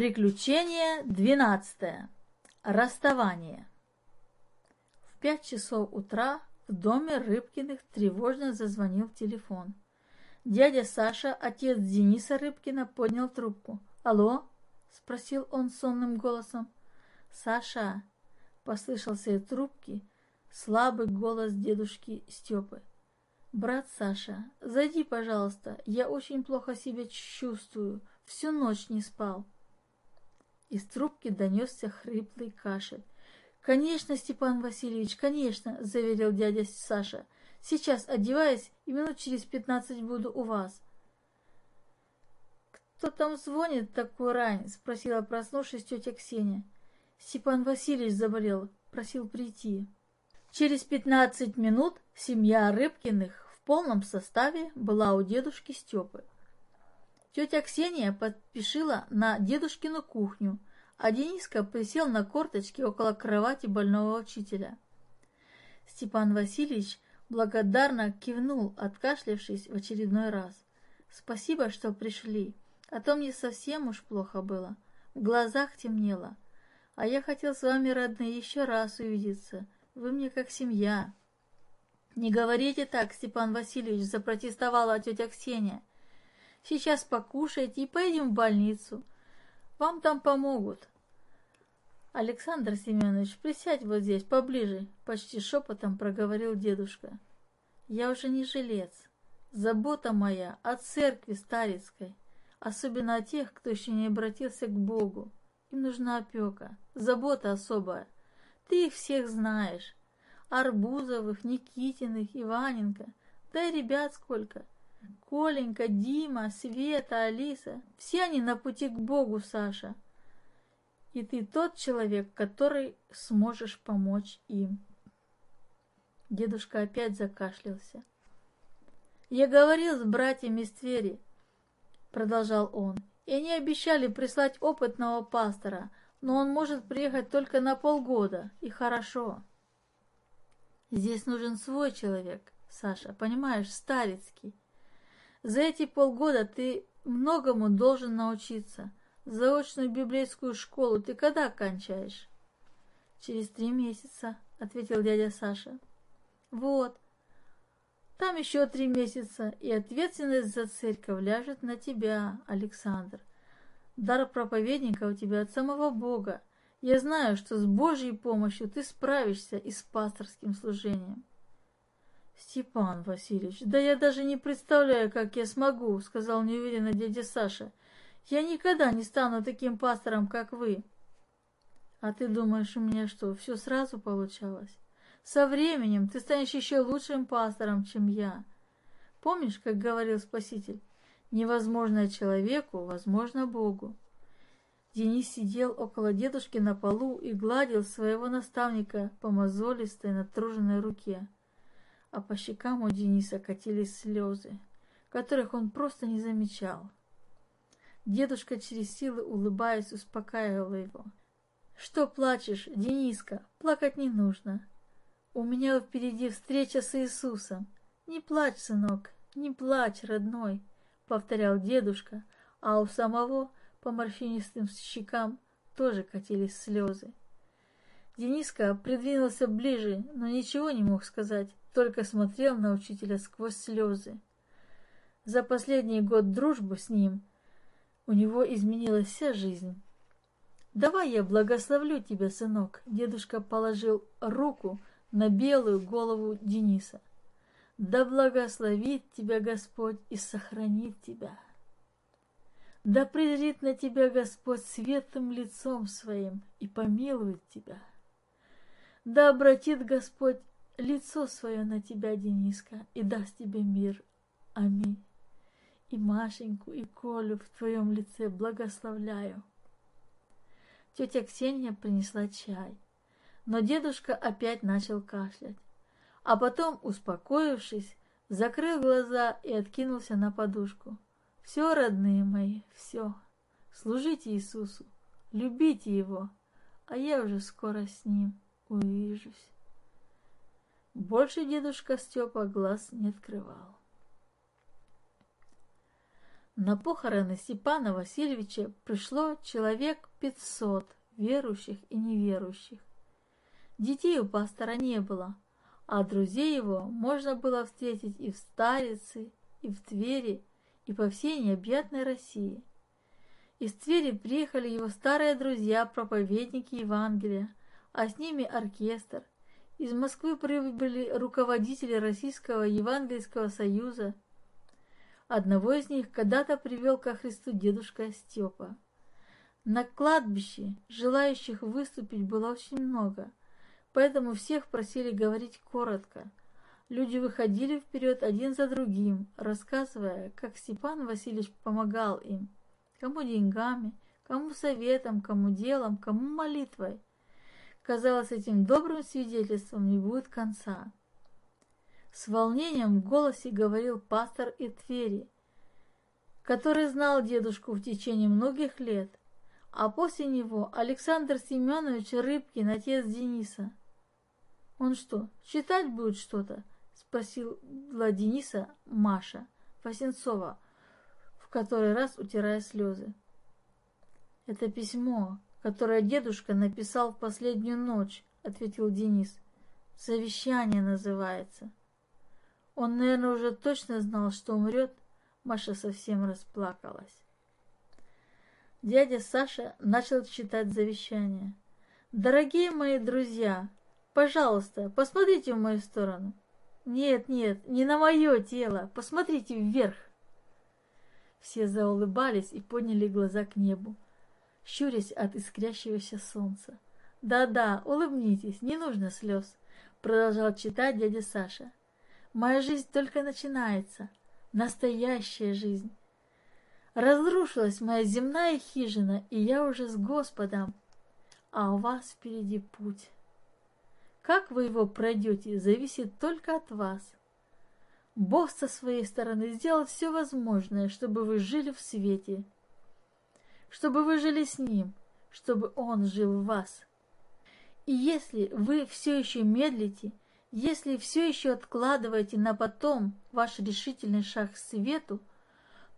Приключение двенадцатое. Расставание. В пять часов утра в доме Рыбкиных тревожно зазвонил телефон. Дядя Саша, отец Дениса Рыбкина, поднял трубку. «Алло?» – спросил он сонным голосом. «Саша!» – послышался из трубки слабый голос дедушки Степы. «Брат Саша, зайди, пожалуйста, я очень плохо себя чувствую, всю ночь не спал». Из трубки донесся хриплый кашель. «Конечно, Степан Васильевич, конечно!» – заверил дядя Саша. «Сейчас одеваюсь, и минут через пятнадцать буду у вас». «Кто там звонит такую рань?» – спросила, проснувшись тетя Ксения. «Степан Васильевич заболел, просил прийти». Через пятнадцать минут семья Рыбкиных в полном составе была у дедушки Степы. Тетя Ксения подпишила на дедушкину кухню, а Дениска присел на корточки около кровати больного учителя. Степан Васильевич благодарно кивнул, откашлявшись в очередной раз. «Спасибо, что пришли, а то мне совсем уж плохо было, в глазах темнело. А я хотел с вами, родные, еще раз увидеться, вы мне как семья». «Не говорите так, Степан Васильевич», – запротестовала тетя Ксения. Сейчас покушайте и поедем в больницу. Вам там помогут. Александр Семенович, присядь вот здесь, поближе, почти шепотом проговорил дедушка. Я уже не жилец. Забота моя о церкви старецкой, особенно о тех, кто еще не обратился к Богу. Им нужна опека, забота особая. Ты их всех знаешь. Арбузовых, Никитиных, Иваненко, да и ребят сколько. Коленька, Дима, Света, Алиса, все они на пути к Богу, Саша. И ты тот человек, который сможешь помочь им. Дедушка опять закашлялся. Я говорил с братьями из Твери, продолжал он, и они обещали прислать опытного пастора, но он может приехать только на полгода, и хорошо. Здесь нужен свой человек, Саша, понимаешь, старецкий. За эти полгода ты многому должен научиться. Заочную библейскую школу ты когда окончаешь? Через три месяца, ответил дядя Саша. Вот. Там еще три месяца, и ответственность за церковь ляжет на тебя, Александр. Дар проповедника у тебя от самого Бога. Я знаю, что с Божьей помощью ты справишься и с пасторским служением. «Степан Васильевич, да я даже не представляю, как я смогу», — сказал неуверенно дядя Саша. «Я никогда не стану таким пастором, как вы». «А ты думаешь, у меня что, все сразу получалось? Со временем ты станешь еще лучшим пастором, чем я. Помнишь, как говорил Спаситель? Невозможное человеку, возможно Богу». Денис сидел около дедушки на полу и гладил своего наставника по мозолистой натруженной руке а по щекам у Дениса катились слезы, которых он просто не замечал. Дедушка через силы, улыбаясь, успокаивал его. «Что плачешь, Дениска? Плакать не нужно. У меня впереди встреча с Иисусом. Не плачь, сынок, не плачь, родной», — повторял дедушка, а у самого по морщинистым щекам тоже катились слезы. Дениска придвинулся ближе, но ничего не мог сказать, только смотрел на учителя сквозь слезы. За последний год дружбы с ним у него изменилась вся жизнь. «Давай я благословлю тебя, сынок», — дедушка положил руку на белую голову Дениса. «Да благословит тебя Господь и сохранит тебя». Да презрит на тебя Господь светлым лицом своим и помилует тебя. Да обратит Господь лицо свое на тебя, Дениска, и даст тебе мир. Аминь. И Машеньку, и Колю в твоем лице благословляю. Тетя Ксения принесла чай, но дедушка опять начал кашлять, а потом, успокоившись, закрыл глаза и откинулся на подушку. Все, родные мои, все. Служите Иисусу, любите Его, а я уже скоро с Ним увижусь. Больше дедушка Степа глаз не открывал. На похороны Степана Васильевича пришло человек пятьсот верующих и неверующих. Детей у пастора не было, а друзей его можно было встретить и в Старице, и в Твери, и по всей необъятной России. Из Твери приехали его старые друзья, проповедники Евангелия, а с ними оркестр. Из Москвы прибыли руководители Российского Евангельского Союза. Одного из них когда-то привел ко Христу дедушка Степа. На кладбище желающих выступить было очень много, поэтому всех просили говорить коротко. Люди выходили вперед один за другим, рассказывая, как Степан Васильевич помогал им, кому деньгами, кому советом, кому делом, кому молитвой. Казалось, этим добрым свидетельством не будет конца. С волнением в голосе говорил пастор Этвери, который знал дедушку в течение многих лет а после него Александр Семенович Рыбкин, отец Дениса. «Он что, читать будет что-то?» – спросила Дениса Маша Фасенцова, в который раз утирая слезы. «Это письмо, которое дедушка написал в последнюю ночь», – ответил Денис. «Завещание называется». Он, наверное, уже точно знал, что умрет. Маша совсем расплакалась. Дядя Саша начал читать завещание. «Дорогие мои друзья, пожалуйста, посмотрите в мою сторону». «Нет, нет, не на мое тело, посмотрите вверх». Все заулыбались и подняли глаза к небу, щурясь от искрящегося солнца. «Да-да, улыбнитесь, не нужно слез», — продолжал читать дядя Саша. «Моя жизнь только начинается, настоящая жизнь. Разрушилась моя земная хижина, и я уже с Господом, а у вас впереди путь. Как вы его пройдете, зависит только от вас. Бог со своей стороны сделал все возможное, чтобы вы жили в свете, чтобы вы жили с Ним, чтобы Он жил в вас. И если вы все еще медлите, если все еще откладываете на потом ваш решительный шаг к свету,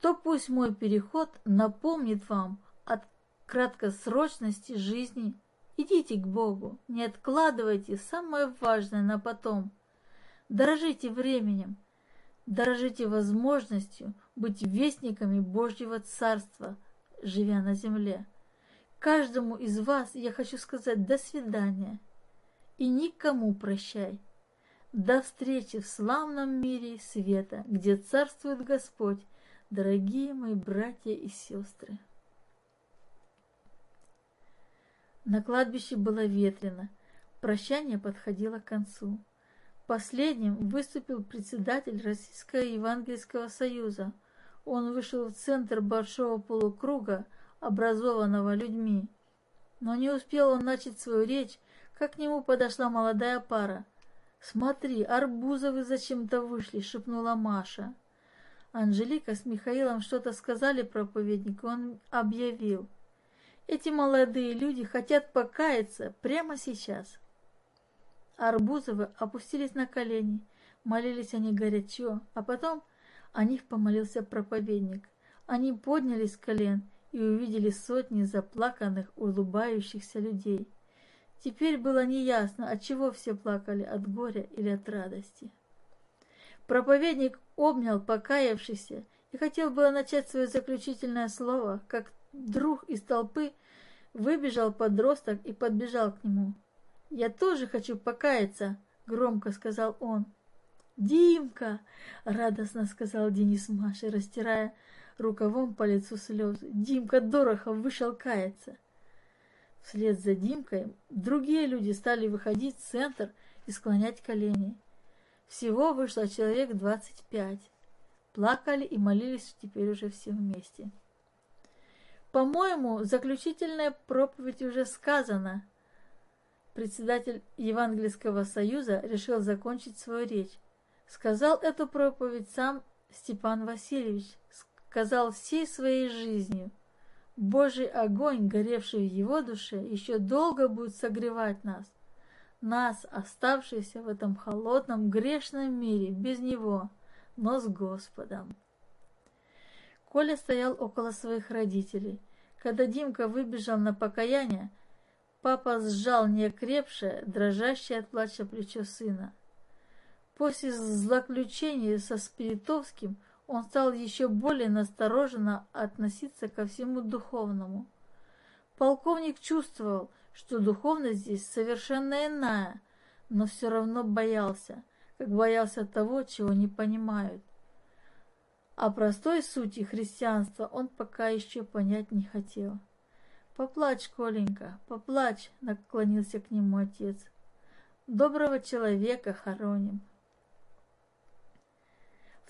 то пусть мой переход напомнит вам от краткосрочности жизни. Идите к Богу, не откладывайте самое важное на потом. Дорожите временем, дорожите возможностью быть вестниками Божьего Царства, живя на земле. Каждому из вас я хочу сказать «до свидания» и никому прощай. До встречи в славном мире света, где царствует Господь, Дорогие мои братья и сестры, на кладбище было ветрено, прощание подходило к концу. Последним выступил председатель Российского Евангельского Союза. Он вышел в центр большого полукруга, образованного людьми. Но не успел он начать свою речь, как к нему подошла молодая пара. «Смотри, Арбузовы зачем-то вышли», — шепнула Маша. Анжелика с Михаилом что-то сказали проповеднику, он объявил. Эти молодые люди хотят покаяться прямо сейчас. Арбузовы опустились на колени, молились они горячо, а потом о них помолился проповедник. Они поднялись с колен и увидели сотни заплаканных, улыбающихся людей. Теперь было неясно, от чего все плакали, от горя или от радости. Проповедник обнял покаявшийся и хотел было начать свое заключительное слово, как друг из толпы выбежал подросток и подбежал к нему. «Я тоже хочу покаяться», — громко сказал он. «Димка!» — радостно сказал Денис Маше, растирая рукавом по лицу слезы. «Димка Дорохов вышел каяться!» Вслед за Димкой другие люди стали выходить в центр и склонять колени. Всего вышло человек двадцать пять. Плакали и молились теперь уже все вместе. По-моему, заключительная проповедь уже сказана. Председатель Евангельского союза решил закончить свою речь. Сказал эту проповедь сам Степан Васильевич, сказал всей своей жизнью. Божий огонь, горевший в его душе, еще долго будет согревать нас нас, оставшихся в этом холодном грешном мире без Него, но с Господом. Коля стоял около своих родителей. Когда Димка выбежал на покаяние, папа сжал неокрепшее, дрожащее от плача плечо сына. После злоключения со Спиритовским он стал еще более настороженно относиться ко всему духовному. Полковник чувствовал, что духовность здесь совершенно иная, но все равно боялся, как боялся того, чего не понимают. А простой сути христианства он пока еще понять не хотел. «Поплачь, Коленька, поплачь!» — наклонился к нему отец. «Доброго человека хороним!»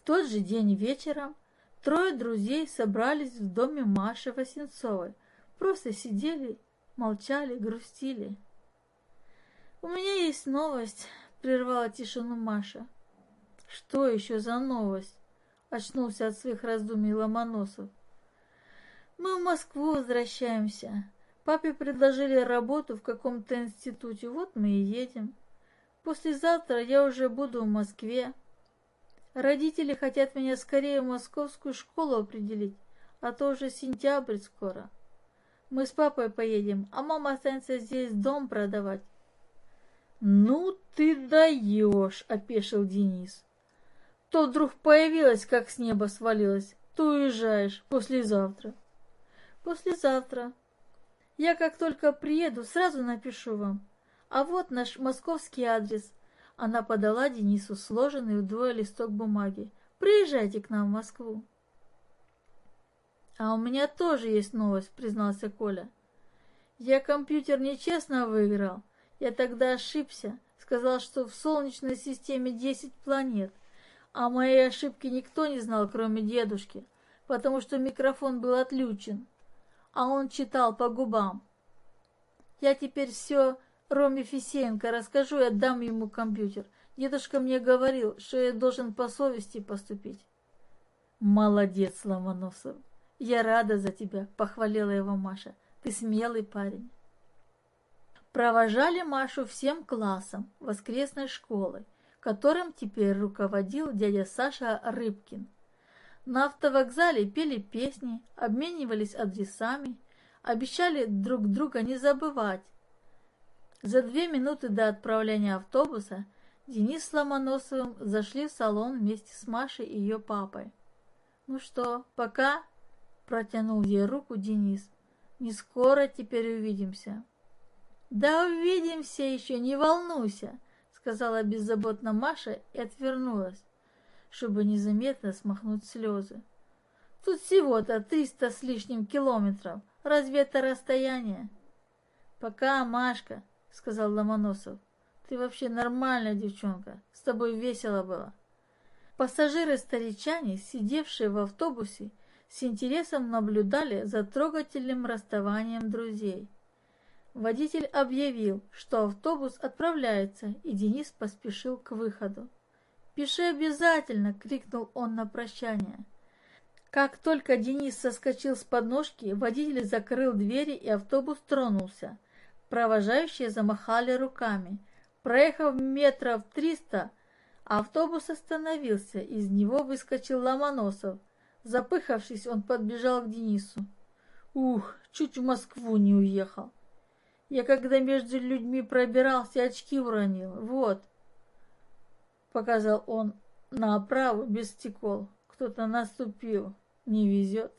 В тот же день вечером трое друзей собрались в доме Маши Васенцовой. Просто сидели, молчали, грустили. «У меня есть новость», — прервала тишину Маша. «Что еще за новость?» очнулся от своих раздумий Ломоносов. Мы в Москву возвращаемся. Папе предложили работу в каком-то институте, вот мы и едем. Послезавтра я уже буду в Москве. Родители хотят меня скорее в московскую школу определить, а то уже сентябрь скоро. Мы с папой поедем, а мама останется здесь дом продавать. «Ну ты даешь!» — опешил Денис то вдруг появилась, как с неба свалилась, то уезжаешь послезавтра. Послезавтра. Я как только приеду, сразу напишу вам. А вот наш московский адрес. Она подала Денису сложенный вдвое листок бумаги. Приезжайте к нам в Москву. А у меня тоже есть новость, признался Коля. Я компьютер нечестно выиграл. Я тогда ошибся. Сказал, что в Солнечной системе 10 планет. О моей ошибке никто не знал, кроме дедушки, потому что микрофон был отключен, а он читал по губам. Я теперь все Роме Фисеенко расскажу и отдам ему компьютер. Дедушка мне говорил, что я должен по совести поступить. Молодец, Ломоносов. Я рада за тебя, похвалила его Маша. Ты смелый парень. Провожали Машу всем классом воскресной школы которым теперь руководил дядя Саша Рыбкин. На автовокзале пели песни, обменивались адресами, обещали друг друга не забывать. За две минуты до отправления автобуса Денис с Ломоносовым зашли в салон вместе с Машей и ее папой. «Ну что, пока?» – протянул ей руку Денис. «Не скоро теперь увидимся». «Да увидимся еще, не волнуйся!» сказала беззаботно Маша и отвернулась, чтобы незаметно смахнуть слезы. Тут всего-то триста с лишним километров. Разве это расстояние? Пока, Машка, сказал Ломоносов. Ты вообще нормальная девчонка. С тобой весело было. Пассажиры-старичане, сидевшие в автобусе, с интересом наблюдали за трогательным расставанием друзей. Водитель объявил, что автобус отправляется, и Денис поспешил к выходу. «Пиши обязательно!» — крикнул он на прощание. Как только Денис соскочил с подножки, водитель закрыл двери, и автобус тронулся. Провожающие замахали руками. Проехав метров триста, автобус остановился, из него выскочил Ломоносов. Запыхавшись, он подбежал к Денису. «Ух, чуть в Москву не уехал!» Я когда между людьми пробирался, очки уронил. Вот. Показал он направо без стекол. Кто-то наступил. Не везет.